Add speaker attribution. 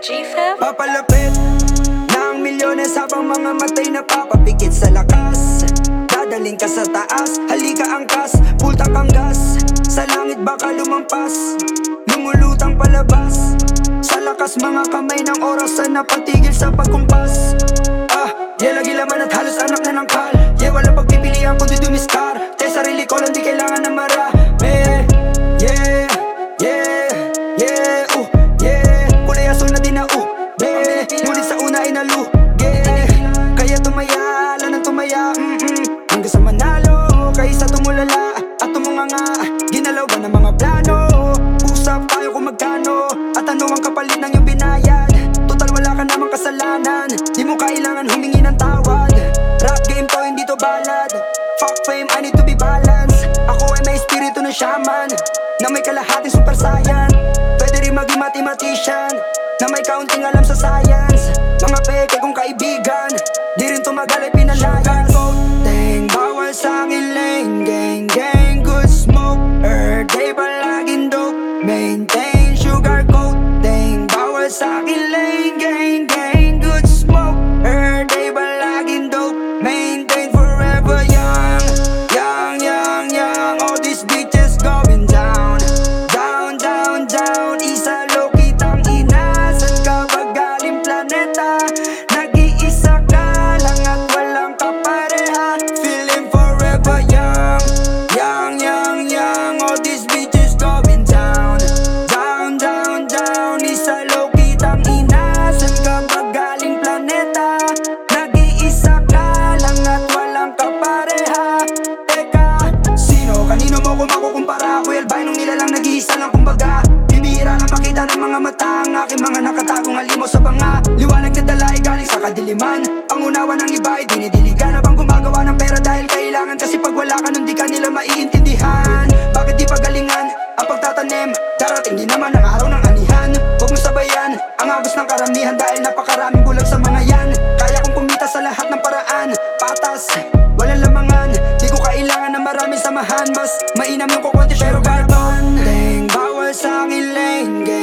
Speaker 1: G-Fam?
Speaker 2: Papalapit ng milyones habang mga matay na papapikit sa lakas. Dadaling ka sa taas, halika angkas, pulta kang gas. Sa langit baka lumampas, lumulutang palabas. Sa lakas mga kamay ng oras na napatigil sa pagkumpas. Ah, yeah lagi laman at halos anak na ng kal. Yeah wala pagpipilian kundi dumiskar. Te sarili ko lang di kailangan na marami Yeah, yeah, yeah, yeah sa una ay nalugi Kaya tumaya, ala nang tumaya mm-mm. Hanggang sa manalo, kaysa tumulala. At tumunganga, ginalaw ba ng mga plano? Usap tayo kung magkano? At ano ang kapalit ng iyong binayad? Total wala ka namang kasalanan. Di mo kailangan humingi ng tawad. Rap game to, hindi to balad Fuck fame, I need to be balanced. Ako ay may espiritu ng shaman Na may kalahating super saiyan. Pwede rin maging mathematician Na may kaunting alam sa science. Mga peke kong kaibigan. Di rin tumagal ay Nakita ng mga mata ang aking mga nakatagong alimo sa banga. Liwanag na dala ay galing sa kadiliman. Ang unawa ng iba ay dinidiligan Abang gumagawa ng pera dahil kailangan. Kasi pag wala ka nun di ka nila maiintindihan. Bakit di pagalingan ang pagtatanim? Darating din naman ang araw ng anihan. Huwag mo sabayan ang agos ng karamihan Dahil napakaraming bulag sa mga yan. Kaya kong pumita sa lahat ng paraan. Patas, walang lamangan. Di ko kailangan ng maraming samahan. Mas mainam yung kukunti pero garbon Dang bawal sa akin lane